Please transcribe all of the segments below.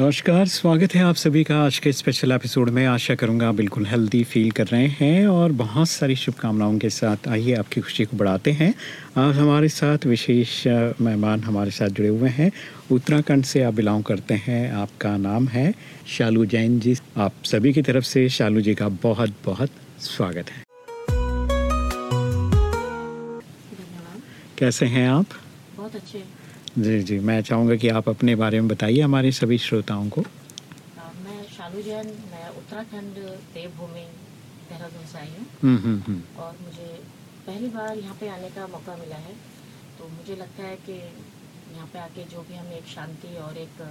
नमस्कार स्वागत है आप सभी का आज के स्पेशल एपिसोड में। आशा करूँगा बिल्कुल हेल्दी फील कर रहे हैं और बहुत सारी शुभकामनाओं के साथ आइए आपकी खुशी को बढ़ाते हैं। आज हमारे साथ विशेष मेहमान हमारे साथ जुड़े हुए हैं। उत्तराखंड से आप बिलोंग करते हैं आपका नाम है शालू जैन जी। आप सभी की तरफ़ से शालू जी का बहुत बहुत स्वागत है। कैसे हैं आप? बहुत अच्छे जी जी। मैं चाहूँगा कि आप अपने बारे में बताइए हमारे सभी श्रोताओं को। मैं शालू जैन मैं उत्तराखंड देवभूमि देहरादून से आई हूँ। हम्म हम्म हम्म। और मुझे पहली बार यहाँ पे आने का मौका मिला है। तो मुझे लगता है कि यहाँ पे आके जो भी हमें एक शांति और एक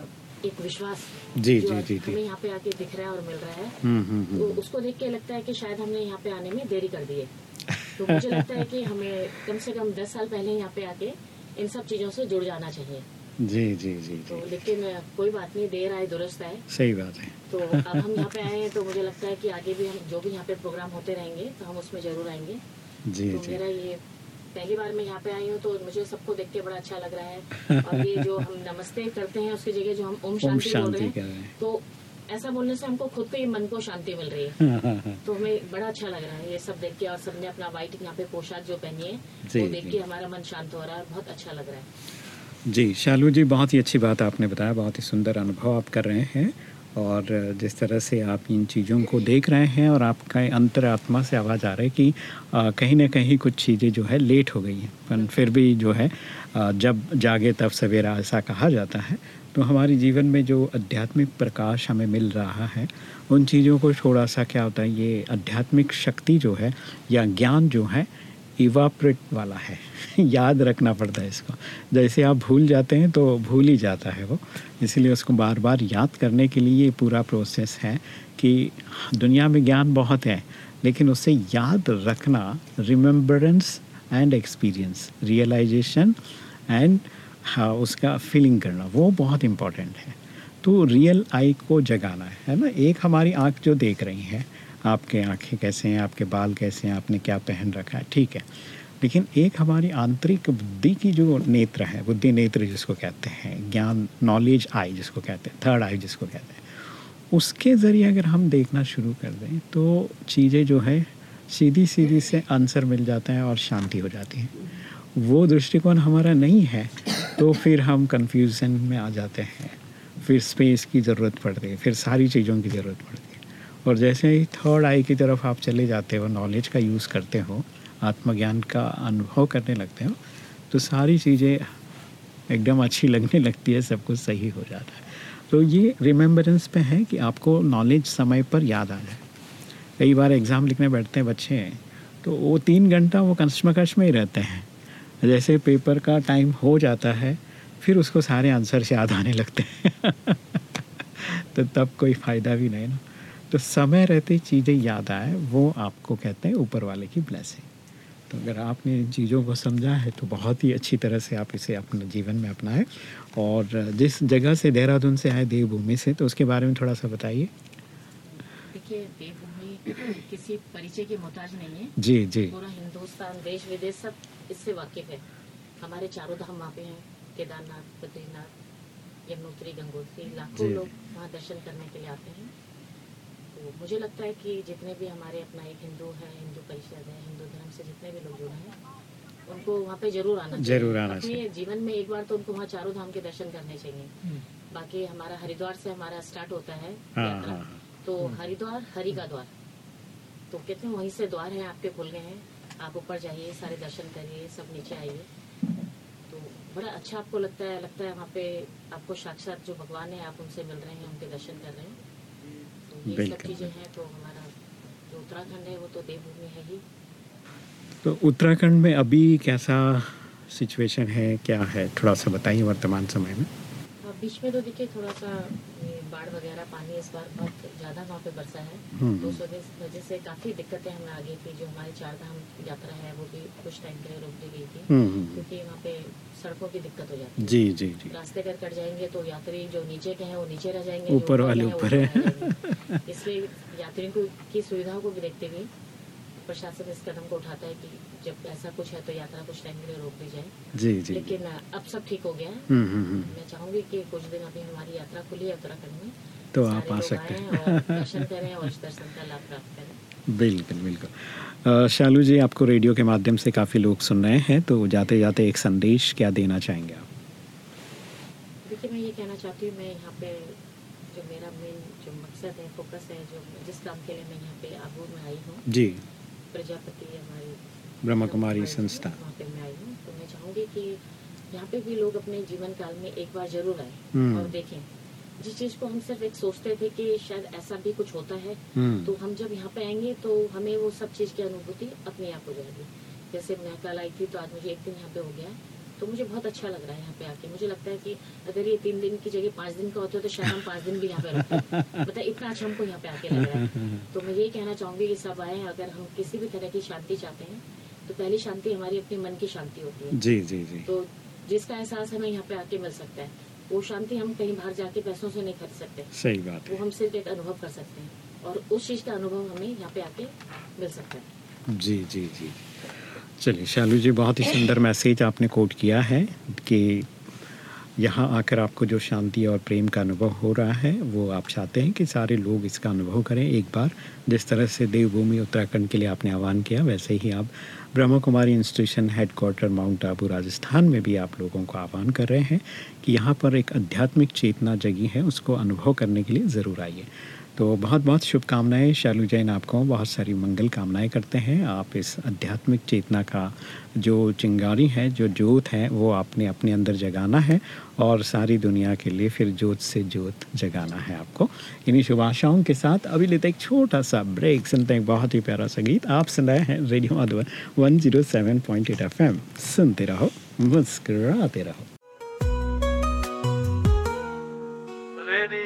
एक विश्वास जी, जी, जी, जी। हमें यहाँ पे आके दिख रहा है और मिल रहा है तो उसको देख के लगता है कि शायद हमने यहाँ पे आने में देरी कर दी है। तो मुझे लगता है कि हमें कम से कम दस साल पहले यहाँ पे आके इन सब चीज़ों से जुड़ जाना चाहिए। जी जी जी तो लेकिन कोई बात नहीं देर आए दुरुस्त आए। सही बात है। तो अब हम यहाँ पे आए हैं तो मुझे लगता है कि आगे भी हम जो भी यहाँ पे प्रोग्राम होते रहेंगे तो हम उसमें ज़रूर आएँगे। जी तो जी। मेरा ये पहली बार मैं यहाँ पे आई हूँ तो मुझे सबको देख के बड़ा अच्छा लग रहा है। और ये जो हम नमस्ते करते हैं उसकी जगह जो हम ओम शांति बोल रहे हैं। तो ऐसा बोलने से हमको खुद को ही मन को शांति मिल रही है। हाँ, हाँ, हाँ। तो हमें बड़ा अच्छा लग रहा है ये सब देख के और सबने अपना व्हाइट यहाँ पे पोशाक जो पहनी है वो देख के हमारा मन शांत हो रहा है बहुत अच्छा लग रहा है। जी शालू जी बहुत ही अच्छी बात आपने बताया बहुत ही सुंदर अनुभव आप कर रहे हैं और जिस तरह से आप इन चीज़ों को देख रहे हैं और आपका अंतरात्मा से आवाज़ आ रही है कि कहीं ना कहीं कुछ चीज़ें जो है लेट हो गई हैं पर फिर भी जो है आ, जब जागे तब सवेरा ऐसा कहा जाता है तो हमारे जीवन में जो आध्यात्मिक प्रकाश हमें मिल रहा है, उन चीज़ों को थोड़ा सा क्या होता है, ये आध्यात्मिक शक्ति जो है या ज्ञान जो है इवापरेट वाला है। याद रखना पड़ता है इसको। जैसे आप भूल जाते हैं तो भूल ही जाता है वो। इसलिए उसको बार बार याद करने के लिए ये पूरा प्रोसेस है कि दुनिया में ज्ञान बहुत है, लेकिन उसे याद रखना remembrance and experience realisation and हाँ उसका फीलिंग करना, वो बहुत इंपॉर्टेंट है। तो रियल आई को जगाना है ना? एक हमारी आँख जो देख रही है, आपके आँखें कैसे हैं, आपके बाल कैसे हैं, आपने क्या पहन रखा है, ठीक है। लेकिन एक हमारी आंतरिक बुद्धि की जो नेत्र है, बुद्धि नेत्र जिसको कहते हैं, ज्ञान नॉलेज आई जिसको कहते हैं थर्ड आई जिसको कहते हैं, उसके ज़रिए अगर हम देखना शुरू कर दें तो चीज़ें जो है सीधी सीधी से आंसर मिल जाता है और शांति हो जाती है। वो दृष्टिकोण हमारा नहीं है तो फिर हम कन्फ्यूज़न में आ जाते हैं। फिर स्पेस की ज़रूरत पड़ती है, फिर सारी चीज़ों की ज़रूरत पड़ती है। और जैसे ही थर्ड आई की तरफ़ आप चले जाते हो नॉलेज का यूज़ करते हो, आत्मज्ञान का अनुभव करने लगते हो तो सारी चीज़ें एकदम अच्छी लगने लगती है, सब कुछ सही हो जाता है। तो ये रिमेम्बरेंस पे है कि आपको नॉलेज समय पर याद आ जाए। कई बार एग्ज़ाम लिखने बैठते हैं बच्चे तो वो तीन घंटा वो कश्मकश में ही रहते हैं। जैसे पेपर का टाइम हो जाता है फिर उसको सारे आंसर्स याद आने लगते हैं। तो तब कोई फ़ायदा भी नहीं ना। तो समय रहते चीज़ें याद आए वो आपको कहते हैं ऊपर वाले की ब्लेसिंग तो अगर आपने इन चीज़ों को समझा है तो बहुत ही अच्छी तरह से आप इसे अपने जीवन में अपनाएँ। और जिस जगह से देहरादून से आए देवभूमि से तो उसके बारे में थोड़ा सा बताइए। देखिए देवभूमि किसी परिचय की मोहताज नहीं है। जी जी। पूरा हिंदुस्तान देश विदेश सब इससे वाकिफ है। हमारे चारों धाम वहाँ पे हैं केदारनाथ बद्रीनाथ यमुनोत्री गंगोत्री लाखों लोग वहाँ दर्शन करने के लिए आते हैं। तो मुझे लगता है कि जितने भी हमारे अपना एक हिंदू है हिंदू परिषद है हिंदू धर्म से जितने भी लोग जुड़े हैं उनको वहाँ पे ज़रूर आना ज़रूर आना अपने चाहिए। जीवन में एक बार तो उनको वहाँ चारों धाम के दर्शन करने चाहिए। बाकी हमारा हरिद्वार से हमारा स्टार्ट होता है हाँ, यात्रा। हाँ, हाँ। तो हरिद्वार हरि का द्वार। तो कहते हैं वहीं से द्वार है आपके खुल गए हैं। आप ऊपर जाइए सारे दर्शन करिए सब नीचे आइए। तो बड़ा अच्छा आपको लगता है लगता है वहाँ पे आपको साक्षात जो भगवान है आप उनसे मिल रहे हैं उनके दर्शन कर रहे हैं? तो ये सब चीज़ें हैं तो हमारा जो उत्तराखंड है वो तो देवभूमि है ही। तो उत्तराखंड में अभी कैसा सिचुएशन है क्या है? थोड़ा सा बताइए वर्तमान समय में। बीच में तो देखिए थोड़ा सा बाढ़ वगैरह पानी इस बार बहुत ज़्यादा वहाँ पे बरसा है हम्म। तो उस वजह से काफ़ी दिक्कतें हमें आ गई थी जो हमारी चार धाम यात्रा है वो भी कुछ टाइम के लिए रोक दी गई थी हम्म, हम्म, हम्म। क्योंकि वहाँ पे सड़कों की दिक्कत हो जाती है जी जी जी रास्ते अगर कट जाएँगे तो यात्री जो नीचे के हैं वो नीचे रह जाएँगे ऊपर वाले ऊपर है। इसलिए यात्रियों को की सुविधाओं को भी देखते हुए प्रशासन इस कदम को उठाता है कि जब ऐसा कुछ है तो यात्रा कुछ टाइम के लिए रोक दी जाए। जी जी। लेकिन अब सब ठीक हो गया है। हम्म, हम्म, हम्म। मैं चाहूँगी कि कुछ दिन अभी हमारी यात्रा खुली है उत्तराखंड में। तो आप आ सकते हैं। दर्शन करें और दर्शन का लाभ प्राप्त करें। बिल्कुल बिल्कुल। शालू जी आपको रेडियो के माध्यम से काफ़ी लोग सुन रहे हैं तो जाते जाते एक संदेश क्या देना चाहेंगे आप? देखिए मैं ये कहना चाहती हूँ मैं यहाँ पे जो मेरा मेन जो मकसद है फोकस है जो जिस काम के लिए मैं यहाँ पे आबू में आई हूँ जी। प्रजापति हमारी ब्रह्म कुमारी संस्था। वहाँ पे मैं आई हूँ। तो मैं चाहूँगी कि यहाँ पे भी लोग अपने जीवन काल में एक बार ज़रूर आए हम्म। और देखें। जिस चीज़ को हम सिर्फ़ एक सोचते थे कि शायद ऐसा भी कुछ होता है हम्म, तो हम जब यहाँ पे आएँगे तो हमें वो सब चीज़ की अनुभूति अपने आप हो जाएगी। जैसे मैं कल आई थी तो आज मुझे एक दिन यहाँ पे हो गया। है तो मुझे बहुत अच्छा लग रहा है यहाँ पे आके। मुझे लगता है कि अगर ये तीन दिन की जगह पाँच दिन का होता है तो शायद हम पाँच दिन भी यहाँ पे रहते मतलब इतना अच्छा हमको यहाँ पे आके लग रहा है। तो मैं ये कहना चाहूँगी कि सब आए अगर हम किसी भी तरह की शांति चाहते हैं तो पहली शांति हमारी अपने मन की शांति होती है। जी जी जी। तो जिसका एहसास हमें यहाँ पे आके मिल सकता है वो शांति हम कहीं बाहर जाके पैसों से नहीं खरीद सकते। सही बात वो हम सिर्फ़ एक अनुभव कर सकते हैं और उस चीज़ का अनुभव हमें यहाँ पे आके मिल सकता है। जी जी जी। चलिए, शालू जी, बहुत ही सुंदर मैसेज आपने कोट किया है कि यहाँ आकर आपको जो शांति और प्रेम का अनुभव हो रहा है, वो आप चाहते हैं कि सारे लोग इसका अनुभव करें एक बार। जिस तरह से देवभूमि उत्तराखंड के लिए आपने आह्वान किया, वैसे ही आप Brahma Kumari institution headquarter Mount Abu Rajasthan में भी आप लोगों को आह्वान कर रहे हैं कि यहाँ पर एक आध्यात्मिक चेतना जगी है, उसको अनुभव करने के लिए ज़रूर आइए। तो बहुत बहुत शुभकामनाएँ शालू जैन आपको। बहुत सारी मंगल कामनाएँ करते हैं। आप इस आध्यात्मिक चेतना का जो चिंगारी है, जो जोत है, वो आपने अपने अंदर जगाना है और सारी दुनिया के लिए फिर जोत से जोत जगाना है आपको। इन्हीं शुभ आशाओं के साथ अभी लेते एक छोटा सा ब्रेक। सुनते हैं बहुत ही प्यारा सा गीत। आप सुन रहे हैं radio one zero seven point eight F M. सुनते रहो, मुस्कराते रहो।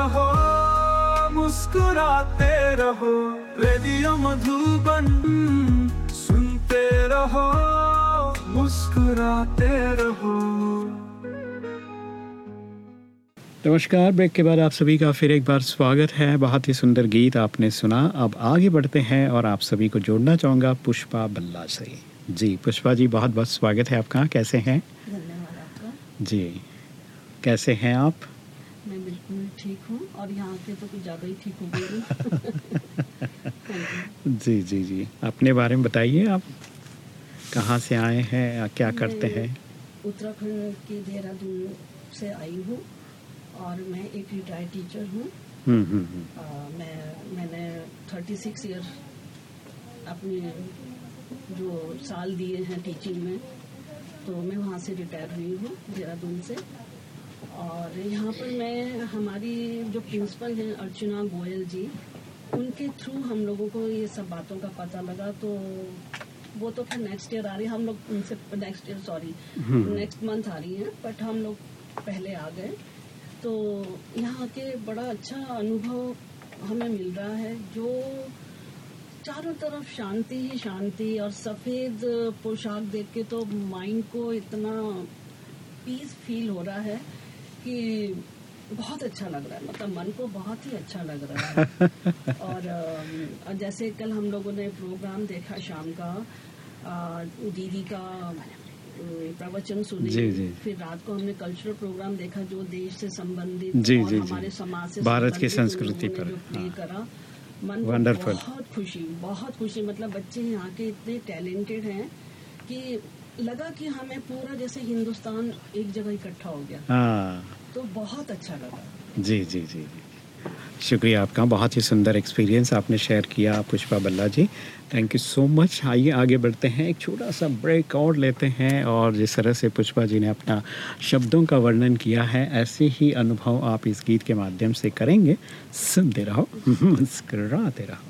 रहो मुस्कुराते रहो रेडियो मधुबन सुनते रहो मुस्कुराते रहो। नमस्कार ब्रेक के बाद आप सभी का फिर एक बार स्वागत है। बहुत ही सुंदर गीत आपने सुना। अब आगे बढ़ते हैं और आप सभी को जोड़ना चाहूँगा पुष्पा बल्ला से जी पुष्पा जी बहुत बहुत स्वागत है आपका। कैसे हैं? जी कैसे हैं आप? ठीक हूँ और यहाँ के तो कुछ ज़्यादा ही ठीक हो गई जी जी जी। अपने बारे में बताइए आप। कहाँ से आए हैं या क्या करते हैं? उत्तराखंड के देहरादून से आई हूँ और मैं एक रिटायर्ड टीचर हूँ। हम्म हम्म हम्म, मैं मैंने थर्टी सिक्स ईयर अपने जो साल दिए हैं टीचिंग में तो मैं वहाँ से रिटायर हुई हूँ देहरादून से। और यहाँ पर मैं हमारी जो प्रिंसिपल हैं अर्चना गोयल जी उनके थ्रू हम लोगों को ये सब बातों का पता लगा तो वो तो फिर नेक्स्ट ईयर आ रही है। हम लोग उनसे next year sorry. Next month आ रही हैं बट हम लोग पहले आ गए। तो यहाँ के बड़ा अच्छा अनुभव हमें मिल रहा है जो चारों तरफ़ शांति ही शांति और सफ़ेद पोशाक देख के तो माइंड को इतना पीस फील हो रहा है। कि बहुत अच्छा लग रहा है मतलब मन को बहुत ही अच्छा लग रहा है और जैसे कल हम लोगों ने प्रोग्राम देखा शाम का दीदी का प्रवचन सुने जी, जी। फिर रात को हमने कल्चरल प्रोग्राम देखा जो देश से संबंधित जी, और जी, जी। हमारे समाज से भारत की संस्कृति पर, हाँ। करा मन. बहुत खुशी बहुत खुशी मतलब बच्चे यहाँ के इतने टैलेंटेड हैं कि लगा कि हमें पूरा जैसे हिंदुस्तान एक जगह इकट्ठा हो गया। हाँ। तो बहुत अच्छा लगा। जी जी जी। जी शुक्रिया आपका बहुत ही सुंदर एक्सपीरियंस आपने शेयर किया Pushpa Balla ji. Thank you so much आइए आगे बढ़ते हैं। एक छोटा सा ब्रेक और लेते हैं और जिस तरह से पुष्पा जी ने अपना शब्दों का वर्णन किया है ऐसे ही अनुभव आप इस गीत के माध्यम से करेंगे। सुनते रहो मुस्कराते रहो।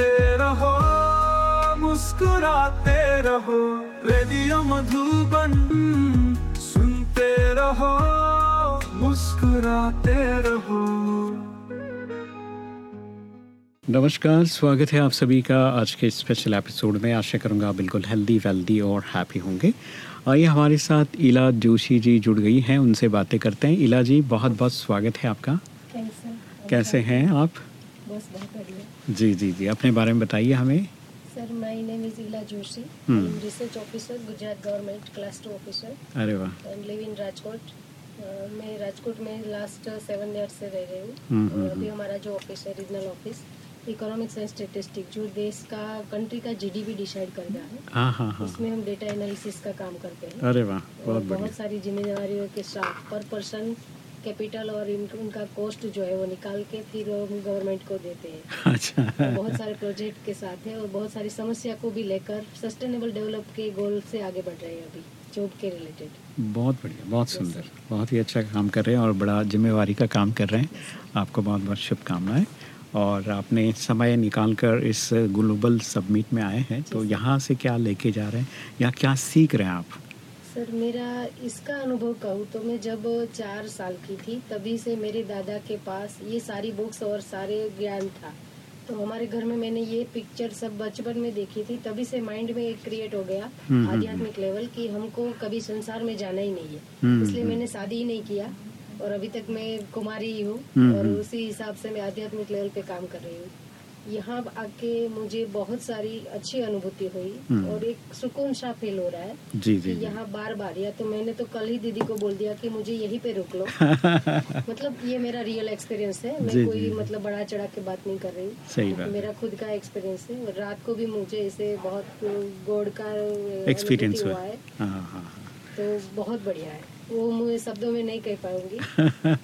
सुनते रहो मुस्कुराते रहो रेडियो मधुबन सुनते रहो मुस्कुराते रहो। नमस्कार स्वागत है आप सभी का आज के स्पेशल एपिसोड में। आशा करूँगा बिल्कुल हेल्दी वेल्दी और हैप्पी होंगे। आइए हमारे साथ इला जोशी जी जुड़ गई हैं उनसे बातें करते हैं। इला जी बहुत बहुत स्वागत है आपका। कैसे हैं आप? बस बहुत बढ़िया। जी जी जी। अपने बारे में बताइए हमें। Sir my name is Ila Joshi. Research officer Gujarat government class two officer अरे वाह। एंड लिव इन राजकोट मैं राजकोट में लास्ट सेवन ईयर्स से रह रही हूँ। हम्म, और हम्म, अभी हमारा जो ऑफ़िस है regional office economics and statistic जो देश का कंट्री का जीडीपी डिसाइड करता है। हाँ हाँ हाँ। उसमें हम डेटा एनालिसिस का काम करते हैं। अरे वाह बहुत बहुत सारी जिम्मेदारियों के साथ पर पर्सन कैपिटल और इन, उनका कॉस्ट जो है वो निकाल के फिर हम गवर्नमेंट को देते हैं। अच्छा। और बहुत सारे प्रोजेक्ट के साथ है और बहुत सारी समस्या को भी लेकर सस्टेनेबल डेवलप के गोल से आगे बढ़ रहे हैं अभी जॉब के रिलेटेड बहुत बढ़िया बहुत सुंदर। बहुत ही अच्छा काम कर रहे हैं और बड़ा जिम्मेवारी का काम कर रहे हैं। आपको बहुत बहुत शुभकामनाएँ। और आपने समय निकाल कर इस ग्लोबल सबमिट में आए हैं। तो यहाँ से क्या लेके जा रहे हैं? या क्या सीख रहे हैं आप? सर मेरा इसका अनुभव कहूँ तो मैं जब चार साल की थी तभी से मेरे दादा के पास ये सारी बुक्स और सारे ज्ञान था तो हमारे घर में मैंने ये पिक्चर सब बचपन में देखी थी तभी से माइंड में एक क्रिएट हो गया हम्म, आध्यात्मिक लेवल कि हमको कभी संसार में जाना ही नहीं है हम्म, इसलिए हम्म। मैंने शादी ही नहीं किया और अभी तक मैं कुमारी ही हूँ हम्म, और हम्म। उसी हिसाब से मैं आध्यात्मिक लेवल पे काम कर रही हूँ यहाँ आके मुझे बहुत सारी अच्छी अनुभूति हुई हम्म। और एक सुकून सा फील हो रहा है जी जी यहाँ बार बार या तो मैंने तो कल ही दीदी को बोल दिया कि मुझे यहीं पे रुक लो। मतलब ये मेरा रियल एक्सपीरियंस है। मैं जी, कोई जी। मतलब बड़ा चढ़ा के बात नहीं कर रही। सही बात मेरा खुद का एक्सपीरियंस है और रात को भी मुझे इसे बहुत गॉड का एक्सपीरियंस हुआ है। हाँ हाँ हाँ। तो बहुत बढ़िया है। वो मुझे शब्दों में नहीं कह पाऊँगी।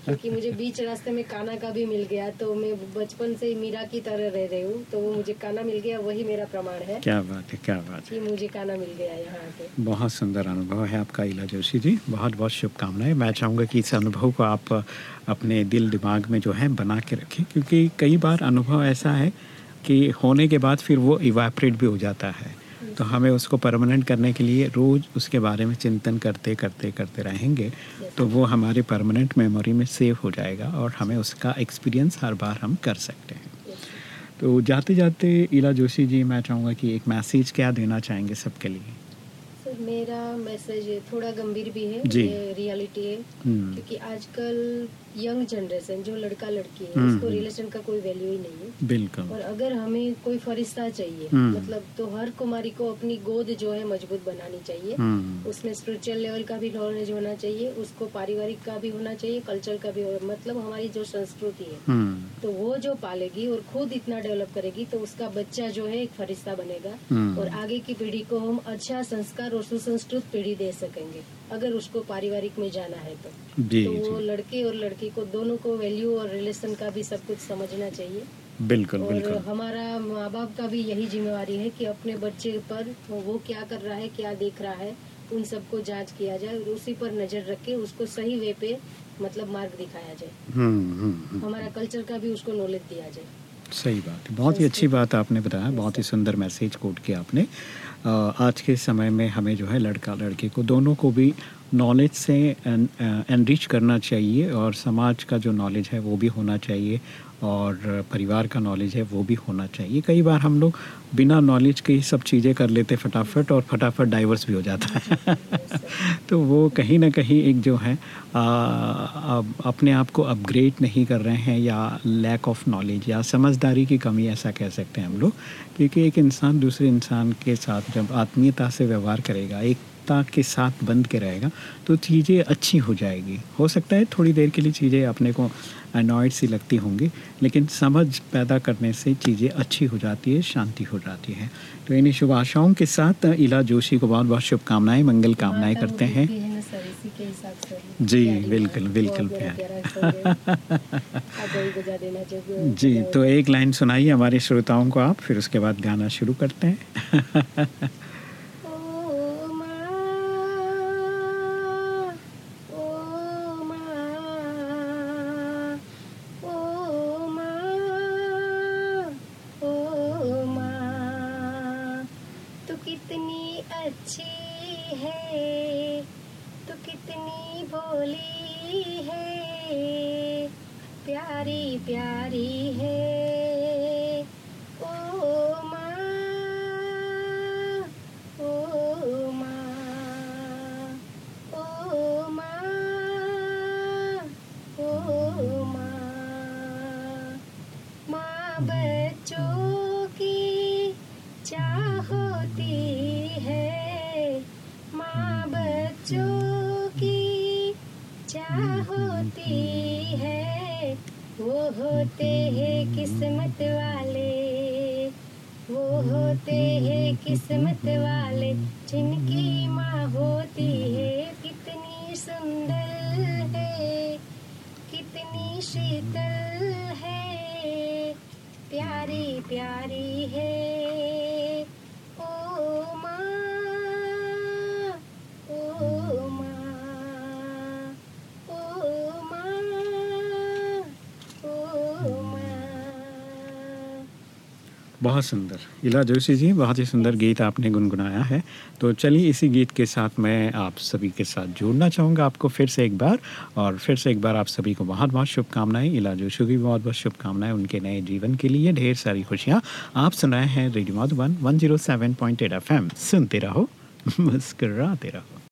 क्योंकि मुझे बीच रास्ते में काना का भी मिल गया तो मैं बचपन से ही मीरा की तरह रह रही हूँ तो वो मुझे काना मिल गया वही मेरा प्रमाण है। क्या बात है क्या बात है। मुझे काना मिल गया यहाँ बहुत सुंदर अनुभव है आपका इला जोशी जी। बहुत बहुत शुभकामनाएँ। मैं चाहूँगा कि इस अनुभव को आप अपने दिल दिमाग में जो है बना के रखें क्योंकि कई बार अनुभव ऐसा है कि होने के बाद फिर वो इवापरेट भी हो जाता है। तो हमें उसको परमानेंट करने के लिए रोज़ उसके बारे में चिंतन करते करते करते रहेंगे तो वो हमारे परमानेंट मेमोरी में सेव हो जाएगा और हमें उसका एक्सपीरियंस हर बार हम कर सकते हैं। तो जाते जाते इला जोशी जी मैं चाहूँगा कि एक मैसेज क्या देना चाहेंगे सबके लिए? सर मेरा मैसेज थोड़ा गंभीर भी है जी। ये रियलिटी है हम्म, क्योंकि आजकल यंग जनरेशन जो लड़का लड़की है हम्म, उसको हम्म। रिलेशन का कोई वैल्यू ही नहीं है। बिल्कुल। और अगर हमें कोई फरिश्ता चाहिए हम्म। मतलब तो हर कुमारी को अपनी गोद जो है मज़बूत बनानी चाहिए। हम्म, उसमें स्पिरिचुअल लेवल का भी नॉलेज होना चाहिए उसको पारिवारिक का भी होना चाहिए कल्चर का भी मतलब हमारी जो संस्कृति है हम्म, तो वो जो पालेगी और खुद इतना डेवलप करेगी तो उसका बच्चा जो है एक फरिश्ता बनेगा। हम्म। और आगे की पीढ़ी को हम अच्छा संस्कार और सुसंस्कृत पीढ़ी दे सकेंगे। अगर उसको पारिवारिक में जाना है तो। जी तो वो लड़के और लड़की को दोनों को वैल्यू और रिलेशन का भी सब कुछ समझना चाहिए। बिल्कुल और बिल्कुल। हमारा माँ बाप का भी यही जिम्मेवारी है कि अपने बच्चे पर वो क्या कर रहा है क्या देख रहा है उन सबको जाँच किया जाए और उसी पर नज़र रख के उसको सही वे पे मतलब मार्ग दिखाया जाए। हम्म, हम्म, हम्म, हमारा कल्चर का भी उसको नॉलेज दिया जाए। सही बात है। बहुत ही अच्छी बात आपने बताया बहुत ही सुंदर मैसेज कोट किया आपने। आज के समय में हमें जो है लड़का लड़के को दोनों को भी नॉलेज से एनरिच करना चाहिए और समाज का जो नॉलेज है वो भी होना चाहिए। और परिवार का नॉलेज है वो भी होना चाहिए। कई बार हम लोग बिना नॉलेज के ही सब चीज़ें कर लेते फटाफट और फटाफट डाइवर्स भी हो जाता है। तो वो कहीं ना कहीं एक जो है आ, अपने आप को अपग्रेड नहीं कर रहे हैं या लैक ऑफ़ नॉलेज या समझदारी की कमी ऐसा कह सकते हैं हम लोग। क्योंकि एक इंसान दूसरे इंसान के साथ जब आत्मीयता से व्यवहार करेगा एक सप्ताह के साथ बंद के रहेगा तो चीज़ें अच्छी हो जाएगी। हो सकता है थोड़ी देर के लिए चीज़ें अपने को अनॉयड सी लगती होंगी लेकिन समझ पैदा करने से चीज़ें अच्छी हो जाती है शांति हो जाती है। तो इन्हीं शुभ आशाओं के साथ इला जोशी को बहुत बहुत शुभकामनाएँ मंगल कामनाएँ करते हैं। जी बिल्कुल बिल्कुल प्यार। जी तो एक लाइन सुनाइए हमारे श्रोताओं को आप फिर उसके बाद गाना शुरू करते हैं। होते हैं किस्मत वाले, जिनकी माँ होती है कितनी सुंदर है, कितनी शीतल है, प्यारी प्यारी है। बहुत सुंदर। इला जोशी जी, बहुत ही सुंदर गीत आपने गुनगुनाया है। तो चलिए इसी गीत के साथ मैं आप सभी के साथ जोड़ना चाहूँगा आपको फिर से एक बार, और फिर से एक बार आप सभी को बहुत बहुत शुभकामनाएँ। इला जोशी की बहुत बहुत शुभकामनाएँ उनके नए जीवन के लिए। ढेर सारी खुशियाँ आप सुनाए हैं radio Madhuban one zero seven point F M. सुनते रहो, मुस्कराते रहो।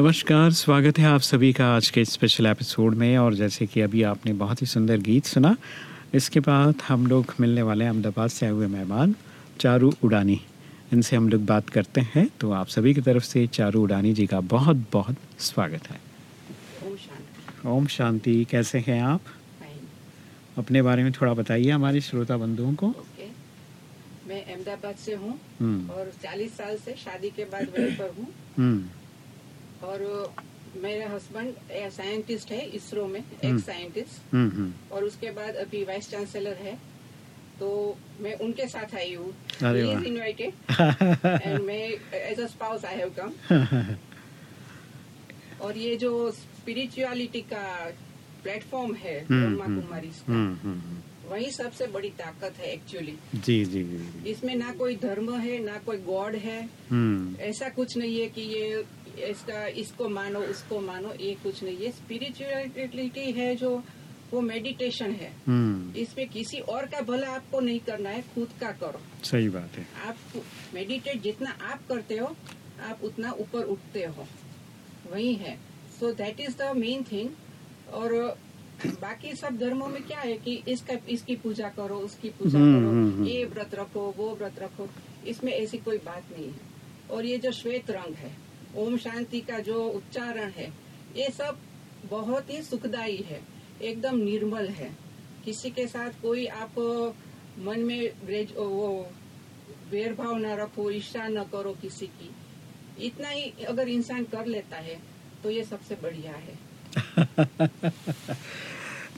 नमस्कार स्वागत है आप सभी का आज के स्पेशल एपिसोड में। और जैसे कि अभी आपने बहुत ही सुंदर गीत सुना इसके बाद हम लोग मिलने वाले हैं अहमदाबाद से आए हुए मेहमान चारू उड़ानी। इनसे हम लोग बात करते हैं तो आप सभी की तरफ़ से चारू उड़ानी जी का बहुत बहुत स्वागत है। ओम शांति। ओम शांति। कैसे हैं आप? अपने बारे में थोड़ा बताइए हमारे श्रोता बंधुओं को। मैं अहमदाबाद से हूँ हम्म। और 40 साल से शादी के बाद वहीं पर हूँ। हम्म। और मेरे हस्बैंड साइंटिस्ट है इसरो में हम्म। एक साइंटिस्ट हम्म हम्म। और उसके बाद अभी वाइस चांसलर है। तो मैं उनके साथ आई हूँ। इनवाइटेड एंड मैं as a spouse I have come और ये जो स्पिरिचुअलिटी का प्लेटफॉर्म है हम्म, ब्रह्मा हम्म, कुमारी का हम्म हम्म वही सबसे बड़ी ताकत है एक्चुअली जी जी। इसमें ना कोई धर्म है ना कोई गॉड है। हम्म। ऐसा कुछ नहीं है कि ये इसका इसको मानो उसको मानो ये कुछ नहीं। है स्पिरिचुअलिटी है जो वो मेडिटेशन है। हम्म। इसमें किसी और का भला आपको नहीं करना है खुद का करो। सही बात है। आप मेडिटेट जितना आप करते हो आप उतना ऊपर उठते हो। वही है। So that is the main thing और बाकी सब धर्मों में क्या है कि इसका इसकी पूजा करो उसकी पूजा हम्म, करो। हम्म। ये व्रत रखो वो व्रत रखो। इसमें ऐसी कोई बात नहीं है। और ये जो श्वेत रंग है ओम शांति का जो उच्चारण है, ये सब बहुत ही सुखदायी है, एकदम निर्मल है। किसी के साथ कोई आप मन में ग्रेज वो भेदभाव न रखो ईर्षा न करो किसी की। इतना ही अगर इंसान कर लेता है तो ये सबसे बढ़िया है।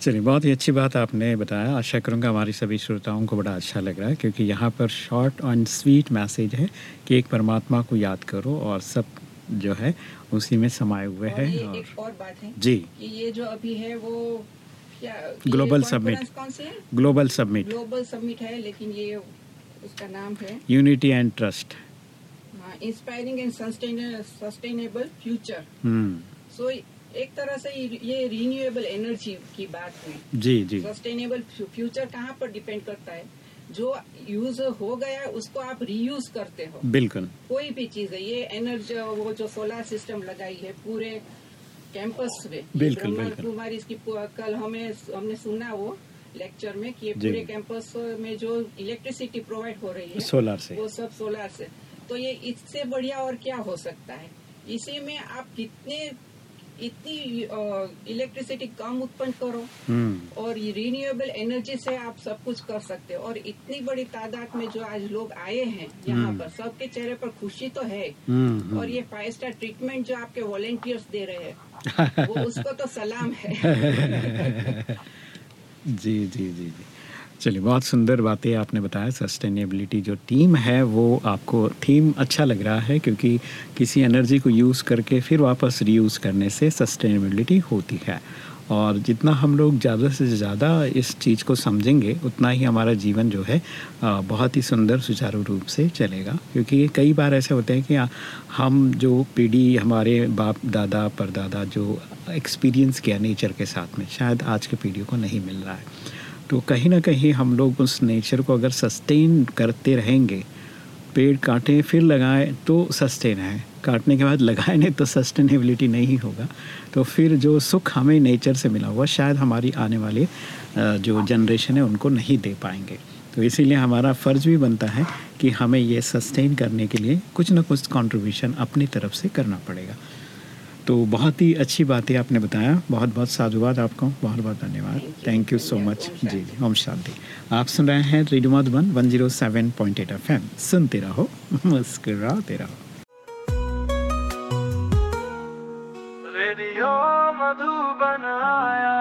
चलिए, बहुत ही अच्छी बात आपने बताया। आशा करूँगा हमारी सभी श्रोताओं को बड़ा अच्छा लग रहा है, क्योंकि यहाँ पर शॉर्ट एंड स्वीट मैसेज है कि एक परमात्मा को याद करो और सब जो है उसी में समाये हुए और हैं और एक और बात है जी। कि ये जो अभी है वो क्या Global ये Summit। conference कौन सी है? ग्लोबल सबमिट ग्लोबल सबमिट है लेकिन ये उसका नाम है unity and trust inspiring and sustainable future so एक तरह से ये- ये रिन्यूएबल एनर्जी की बात हुई। जी जी। सस्टेनेबल फ्यूचर कहाँ पर डिपेंड करता है? जो यूज़ हो गया उसको आप रीयूज करते हो। बिल्कुल। कोई भी चीज़ है ये एनर्जी वो जो सोलर सिस्टम लगाई है पूरे कैंपस में बिल्कुल, कुमारी इसकी कल हमें हमने सुना वो लेक्चर में कि ये पूरे कैंपस में जो इलेक्ट्रिसिटी प्रोवाइड हो रही है सोलर से। वो सब सोलर से। तो ये इससे बढ़िया और क्या हो सकता है? इसी में आप कितने इतनी इलेक्ट्रिसिटी कम उत्पन्न करो। हम्म। और रिन्यूएबल एनर्जी से आप सब कुछ कर सकते हो। और इतनी बड़ी तादाद में जो आज लोग आए हैं यहाँ हम्म। पर सबके चेहरे पर खुशी तो है। हम्म और ये फाइव स्टार ट्रीटमेंट जो आपके वॉलेंटियर्स दे रहे हैं वो उसको तो सलाम है। जी जी जी जी। चलिए, बहुत सुंदर बातें आपने बताया सस्टेनेबिलिटी जो टीम है, वो आपको थीम अच्छा लग रहा है क्योंकि किसी एनर्जी को यूज़ करके फिर वापस रीयूज़ करने से सस्टेनेबिलिटी होती है। और जितना हम लोग ज़्यादा से ज़्यादा इस चीज़ को समझेंगे, उतना ही हमारा जीवन जो है बहुत ही सुंदर सुचारू रूप से चलेगा। क्योंकि कई बार ऐसे होते हैं कि हम जो पीढ़ी हमारे बाप, दादा, परदादा जो एक्सपीरियंस किया नेचर के साथ में, शायद आज की पीढ़ियों को नहीं मिल रहा है। तो कहीं ना कहीं हम लोग उस नेचर को अगर सस्टेन करते रहेंगे, पेड़ काटें, फिर लगाएँ तो सस्टेन है। काटने के बाद लगाए, नहीं तो सस्टेनेबिलिटी नहीं होगा। तो फिर जो सुख हमें नेचर से मिला हुआ, शायद हमारी आने वाली जो जनरेशन है, उनको नहीं दे पाएँगे। तो इसीलिए हमारा फ़र्ज़ भी बनता है कि हमें ये सस्टेन करने के लिए कुछ ना कुछ कंट्रीब्यूशन अपनी तरफ़ से करना पड़ेगा। तो बहुत ही अच्छी बातें आपने बताया। बहुत बहुत साधुवाद आपको। बहुत बहुत धन्यवाद। थैंक यू सो मच जी जी। ओम शांति। आप सुन रहे हैं radio Madhuban one zero seven point eight F M सुनते रहो मुस्कुराते रहो। रेडियो मधुबन आया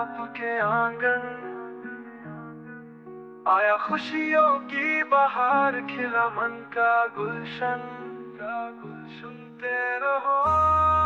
आपके आँगन। आया खुशियों की बहार खिला मन का गुलशन। का गुल सुनते रहो।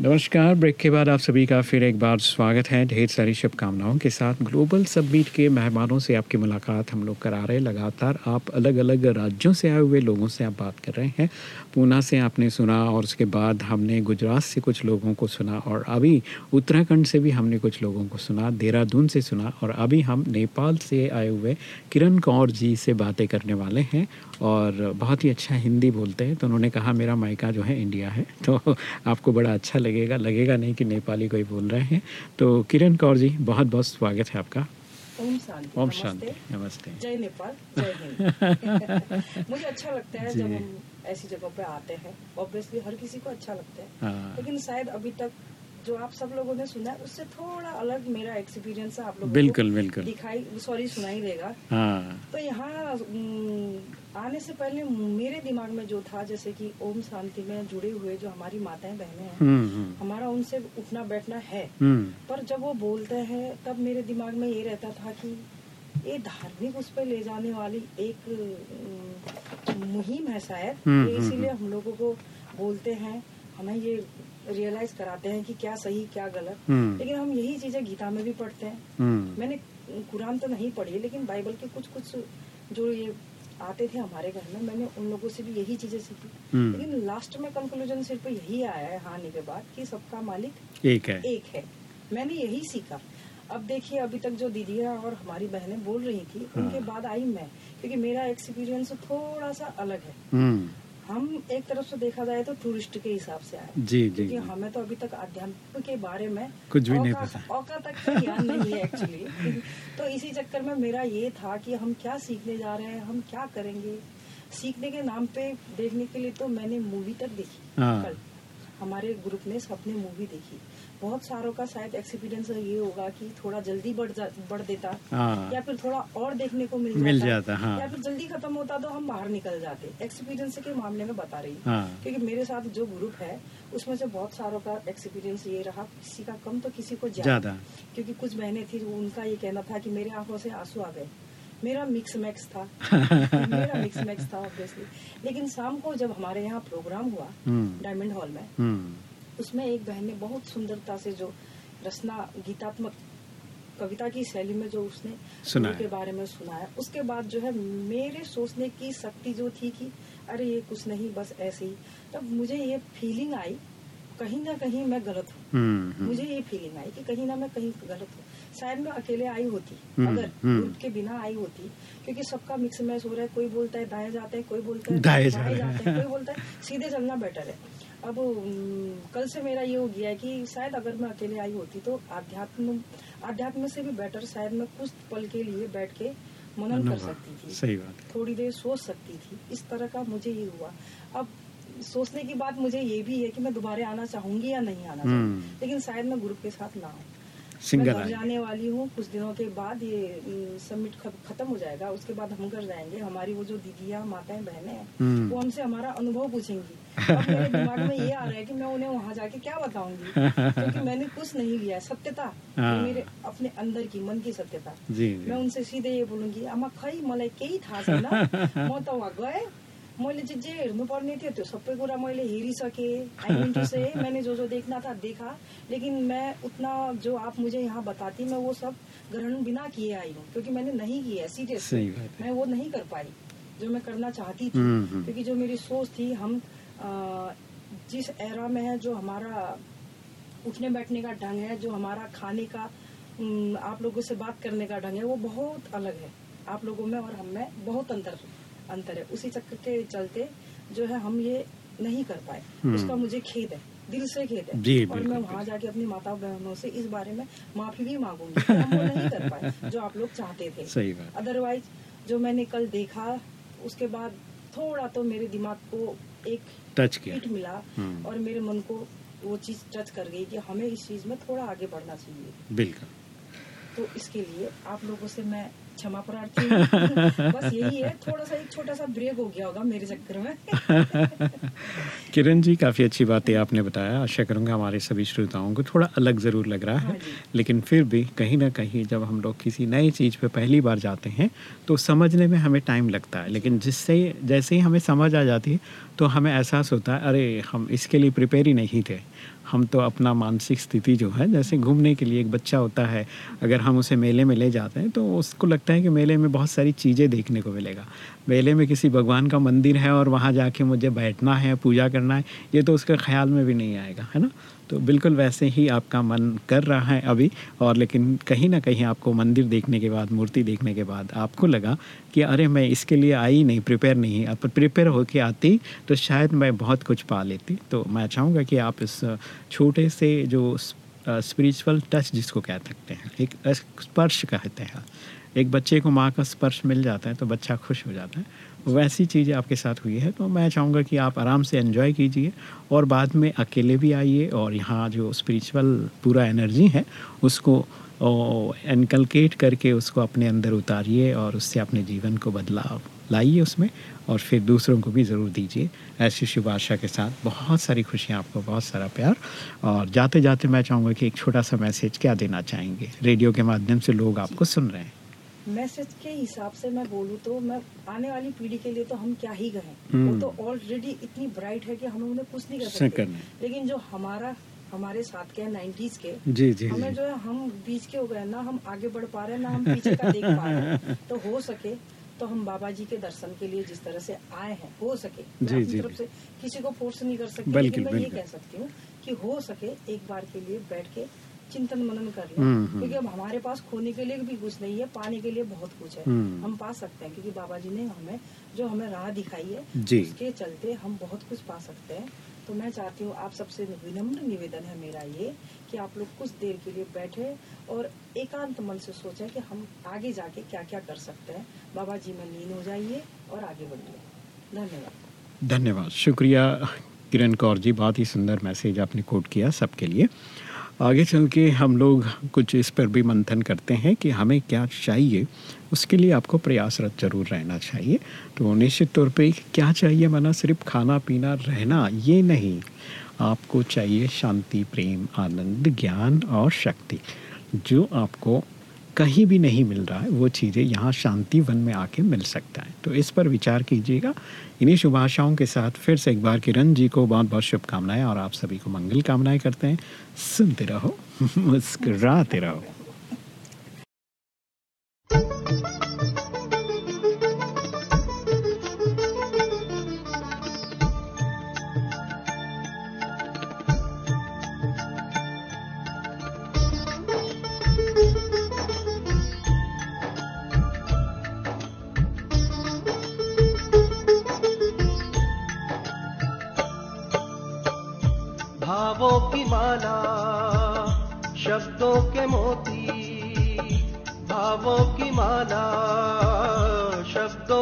नमस्कार, ब्रेक के बाद आप सभी का फिर एक बार स्वागत है। ढेर सारी शुभकामनाओं के साथ ग्लोबल सबमीट के मेहमानों से आपकी मुलाकात हम लोग करा रहे हैं। लगातार आप अलग अलग राज्यों से आए हुए लोगों से आप बात कर रहे हैं। पूना से आपने सुना और उसके बाद हमने गुजरात से कुछ लोगों को सुना और अभी उत्तराखंड से भी हमने कुछ लोगों को सुना, देहरादून से सुना और अभी हम नेपाल से आए हुए किरण कौर जी से बातें करने वाले हैं और बहुत ही अच्छा हिंदी बोलते हैं। तो उन्होंने कहा, मेरा मायका जो है इंडिया है। तो आपको बड़ा अच्छा लगेगा लगेगा नहीं कि नेपाली कोई बोल रहे हैं। तो किरण कौर जी बहुत बहुत स्वागत है आपका। ओम शांति ओम नमस्ते। शांति नमस्ते। जय नेपाल जय हिंद। मुझे अच्छा लगता है जब हम ऐसी जगह पे आते हैं। ऑब्वियसली हर किसी को अच्छा लगता है। हाँ। लेकिन शायद अभी तक जो आप सब लोगों ने सुना है उससे थोड़ा अलग मेरा एक्सपीरियंस है आप लोग बिल्कुल बिल्कुल। दिखाई सॉरी सुनाई देगा। हाँ। तो यहाँ आने से पहले मेरे दिमाग में जो था जैसे कि ओम शांति में जुड़े हुए जो हमारी माताएँ बहनें हैं हम्म हम्म। हमारा उनसे उठना बैठना है। हम्म। पर जब वो बोलते हैं तब मेरे दिमाग में ये रहता था कि ये धार्मिक उस पर ले जाने वाली एक मुहिम है शायद। इसीलिए हम लोगों को बोलते हैं हमें ये रियलाइज़ कराते हैं कि क्या सही क्या गलत। लेकिन हम यही चीज़ें गीता में भी पढ़ते हैं। मैंने कुरान तो नहीं पढ़ी लेकिन बाइबल के कुछ कुछ जो ये आते थे हमारे घर में मैंने उन लोगों से भी यही चीज़ें सीखी। हम्म। लेकिन लास्ट में कंक्लूजन सिर्फ़ यही आया है हानि के बाद कि सबका मालिक एक है। एक है। मैंने यही सीखा। अब देखिए अभी तक जो दीदियाँ और हमारी बहनें बोल रही थी हाँ। उनके। बाद आई मैं क्योंकि मेरा एक्सपीरियंस थोड़ा सा अलग है। हम्म। हम एक तरफ़ से देखा जाए तो टूरिस्ट के हिसाब से आए। जी जी क्योंकि हमें तो अभी तक अध्यात्म के बारे में कुछ भी नहीं पता। औका तक का ज्ञान नहीं है एक्चुअली तो इसी चक्कर में मेरा ये था कि हम क्या सीखने जा रहे हैं हम क्या करेंगे। सीखने के नाम पे देखने के लिए तो मैंने मूवी तक देखी। हाँ। कल। हमारे ग्रुप ने सबने मूवी देखी। बहुत सारों का शायद एक्सपीरियंस ये होगा कि थोड़ा जल्दी बढ़ जा बढ़ देता हाँ। या फिर थोड़ा और देखने को मिल जाता मिल जाता, हाँ। या फिर जल्दी खत्म होता तो हम बाहर निकल जाते। एक्सपीरियंस के मामले में बता रही हूँ हाँ। क्योंकि मेरे साथ जो ग्रुप है उसमें से बहुत सारों का एक्सपीरियंस ये रहा किसी का कम तो किसी को ज़्यादा। क्योंकि कुछ बहनें थी उनका ये कहना था की मेरे आँखों से आँसू आ गए। मेरा मिक्स मैक्स था। मेरा मिक्स मैक्स था ऑब्वियसली लेकिन शाम को जब हमारे यहाँ प्रोग्राम हुआ हम्म। डायमंड हॉल में हम्म। उसमें एक बहन ने बहुत सुंदरता से जो रचना गीतात्मक कविता की शैली में जो उसने। के बारे में सुनाया। उसके बाद जो है मेरे सोचने की शक्ति जो थी कि अरे ये कुछ नहीं बस ऐसे ही। तब मुझे ये फीलिंग आई कहीं ना कहीं मैं गलत हूँ। हम्म हम्म, मुझे ये फीलिंग आई कि कहीं ना मैं कहीं गलत हूँ। शायद मैं अकेले आई होती हम्म, अगर हम्म। ग्रुप के बिना आई होती क्योंकि सबका मिक्स मैच हो रहा है कोई बोलता है दाएँ जाते हैं कोई बोलता है दाएँ जाते हैं। कोई बोलता है सीधे चलना बेटर है। अब कल से मेरा ये हो गया है कि शायद अगर मैं अकेले आई होती तो आध्यात्म आध्यात्म से भी बेटर शायद मैं कुछ पल के लिए बैठ के मनन कर सकती थी। सही बात थोड़ी देर सोच सकती थी। इस तरह का मुझे ये हुआ। अब सोचने की बात मुझे ये भी है कि मैं दोबारा आना चाहूँगी या नहीं आना हम्म। चाहूँगी लेकिन शायद मैं ग्रुप के साथ ना मैं सिंगल घर जाने वाली हूँ कुछ दिनों के बाद ये सबमिट खत्म हो जाएगा उसके बाद हम घर जाएँगे हमारी वो जो दीदियाँ माताएँ बहनें हम्म। वो हमसे हमारा अनुभव पूछेंगी। अब मेरे दिमाग में ये आ रहा है कि मैं उन्हें वहाँ जाके क्या बताऊँगी? क्योंकि मैंने कुछ नहीं लिया सत्यता। हाँ। मेरे अपने अंदर की मन की सत्यता। जी मैं उनसे सीधे ये बोलूँगी आमा खै मलाई केही थाहा छैन म त वहाँ गएँ मैले चाहिँ जे हेर्नुपर्ने थियो त्यो सबै कुरा मैले हेरिसकेँ। आई मीन टू से मैंने जो जो देखना था देखा। लेकिन मैं उतना जो आप मुझे यहाँ बताती मैं वो सब ग्रहण बिना किए आई हूँ क्योंकि मैंने नहीं किया सीरियस है। मैं वो नहीं कर पाई जो मैं करना चाहती थी। हम्म, हम्म। क्योंकि जो मेरी सोच थी हम जिस एरा में है जो हमारा उठने बैठने का ढंग है जो हमारा खाने का आप लोगों से बात करने का ढंग है वो बहुत अलग है। आप लोगों में और हम में बहुत अंतर अंतर है। उसी चक्कर के चलते जो है हम ये नहीं कर पाए। हम्म। उसका मुझे खेद है दिल से खेद है। जी, और मैं वहाँ जाके अपनी माता बहनों से इस बारे में माफ़ी भी मांगूँगी हम वो नहीं कर पाए जो आप लोग चाहते थे। सही बात। अदरवाइज़ जो मैंने कल देखा उसके बाद थोड़ा तो मेरे दिमाग को एक टच किया। मिला हम्म। और मेरे मन को वो चीज़ टच कर गई कि हमें इस चीज़ में थोड़ा आगे बढ़ना चाहिए। बिल्कुल। तो इसके लिए आप लोगों से मैं क्षमा प्रार्थी बस यही है थोड़ा सा एक छोटा सा ब्रेक हो गया होगा मेरे चक्कर में। किरण जी काफ़ी अच्छी बातें आपने बताया। आशा करूँगा हमारे सभी श्रोताओं को थोड़ा अलग ज़रूर लग रहा है। हाँ लेकिन फिर भी कहीं ना कहीं जब हम लोग किसी नई चीज़ पे पहली बार जाते हैं तो समझने में हमें टाइम लगता है। लेकिन जिससे जैसे ही हमें समझ आ जाती है तो हमें एहसास होता है अरे हम इसके लिए प्रिपेयर ही नहीं थे। हम तो अपना मानसिक स्थिति जो है, जैसे घूमने के लिए एक बच्चा होता है, अगर हम उसे मेले में ले जाते हैं तो उसको लगता है कि मेले में बहुत सारी चीज़ें देखने को मिलेगा। मेले में किसी भगवान का मंदिर है और वहाँ जाके मुझे बैठना है, पूजा करना है, ये तो उसके ख्याल में भी नहीं आएगा, है ना? तो बिल्कुल वैसे ही आपका मन कर रहा है अभी, और लेकिन कहीं ना कहीं आपको मंदिर देखने के बाद, मूर्ति देखने के बाद आपको लगा कि अरे मैं इसके लिए आई नहीं, प्रिपेयर नहीं अब प्रिपेयर होके आती तो शायद मैं बहुत कुछ पा लेती। तो मैं चाहूँगा कि आप इस छोटे से जो स्पिरिचुअल टच जिसको कह सकते हैं एक स्पर्श कहते हैं। एक बच्चे को माँ का स्पर्श मिल जाता है तो बच्चा खुश हो जाता है। वैसी चीज़ें आपके साथ हुई है तो मैं चाहूँगा कि आप आराम से एंजॉय कीजिए और बाद में अकेले भी आइए और यहाँ जो स्पिरिचुअल पूरा एनर्जी है, उसको इनकलकेट करके उसको अपने अंदर उतारिए और उससे अपने जीवन को बदलाव लाइए उसमें और फिर दूसरों को भी ज़रूर दीजिए। ऐसी शुभ आशा के साथ बहुत सारी खुशियाँ आपको, बहुत सारा प्यार और जाते जाते मैं चाहूँगा कि एक छोटा सा मैसेज क्या देना चाहेंगे? रेडियो के माध्यम से लोग आपको सुन रहे हैं। मैसेज के हिसाब से मैं बोलूँ तो मैं आने वाली पीढ़ी के लिए तो हम क्या ही कहें? वो हम्म। तो ऑलरेडी इतनी ब्राइट है कि हम उन्हें कुछ नहीं कर सकते। लेकिन जो हमारा हमारे साथ के नाइन्टीज के जी जी हमें जो है हम बीच के हो गए ना हम आगे बढ़ पा रहे हैं ना हम पीछे का देख पा रहे हैं। तो हो सके तो हम बाबा जी के दर्शन के लिए जिस तरह से आए हैं हो सके। जी, जी, तरफ़ से किसी को फोर्स नहीं कर सकते लेकिन मैं ये कह सकती हूँ कि हो सके एक बार के लिए बैठ के चिंतन मनन कर लें। हम्म, हम्म। क्योंकि अब हमारे पास खोने के लिए भी कुछ नहीं है पाने के लिए बहुत कुछ है। हम्म। हम पा सकते हैं क्योंकि बाबा जी ने हमें जो हमें राह दिखाई है उसके चलते हम बहुत कुछ पा सकते हैं। तो मैं चाहती हूँ आप सबसे विनम्र निवेदन है मेरा ये कि आप लोग कुछ देर के लिए बैठे और एकांत मन से सोचें कि हम आगे जाके क्या क्या कर सकते हैं। बाबा जी में लीन हो जाइए और आगे बढ़िए। धन्यवाद। धन्यवाद। शुक्रिया किरण कौर जी बहुत ही सुंदर मैसेज आपने कोट किया सबके लिए। आगे चल के हम लोग कुछ इस पर भी मंथन करते हैं कि हमें क्या चाहिए, उसके लिए आपको प्रयासरत ज़रूर रहना चाहिए। तो निश्चित तौर पे क्या चाहिए मना, सिर्फ़ खाना, पीना, रहना, ये नहीं। आपको चाहिए शांति, प्रेम, आनंद, ज्ञान और शक्ति, जो आपको कहीं भी नहीं मिल रहा है, वो चीज़ें यहाँ शांति वन में आके मिल सकता है। तो इस पर विचार कीजिएगा। इन्हीं शुभ आशाओं के साथ फिर से एक बार किरण जी को बहुत बहुत शुभकामनाएँ और आप सभी को मंगल कामनाएँ करते हैं। सुनते रहो, मुस्कराते रहो।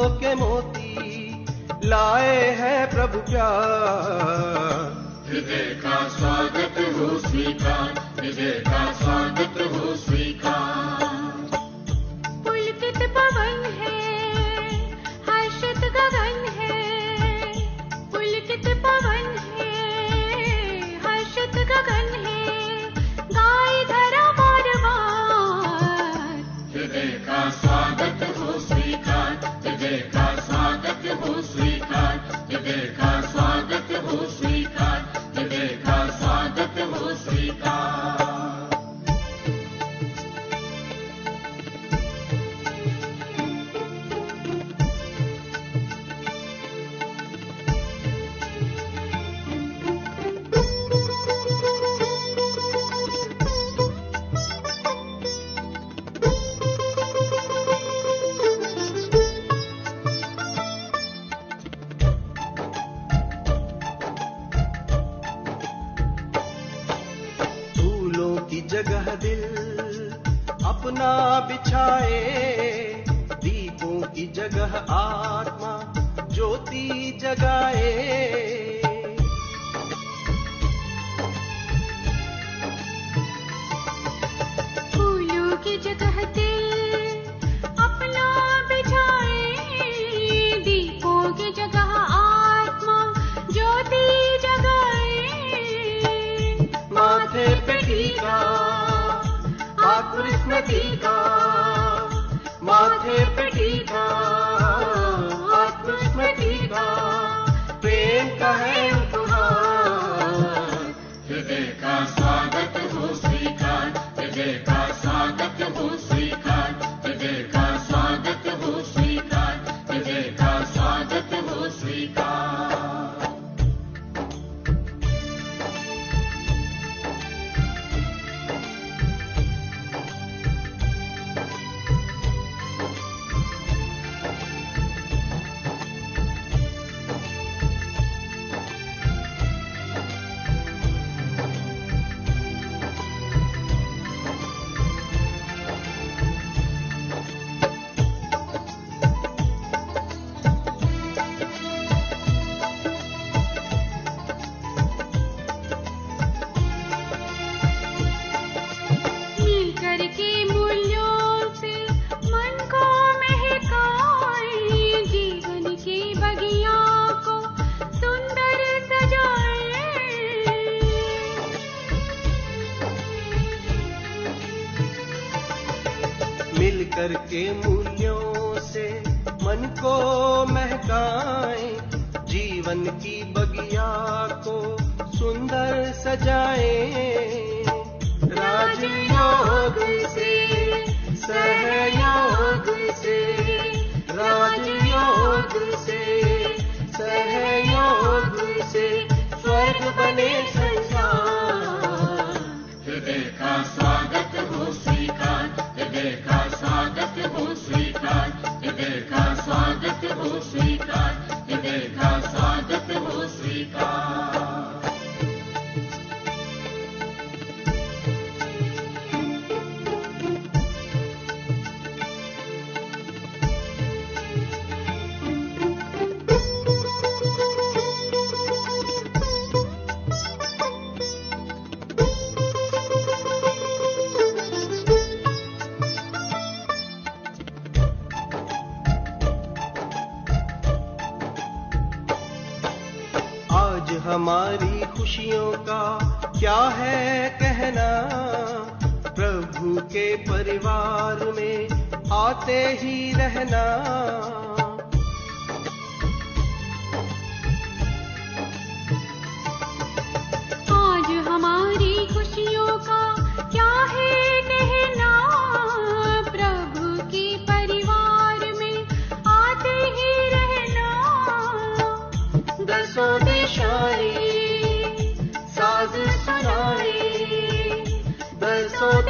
के मोती लाए हैं प्रभु प्यार का स्वागत हो स्वीकार का स्वागत हो स्वीकार। ज्योति जगाए। फूलों की जगह दिल अपना बिछाए। दीपों की जगह आत्मा ज्योति जगाए। माथे पे टीका कृष्ण टीका माथे पे टीका है क्या है कहना? प्रभु के परिवार में आते ही रहना। आज हमारी खुशियों का क्या है कहना? प्रभु के परिवार में आते ही रहना। दसों दिशाएँ सा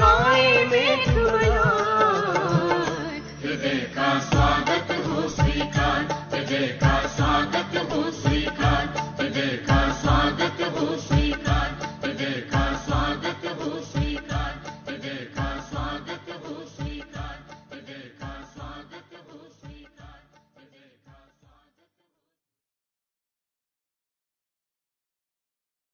गाय मे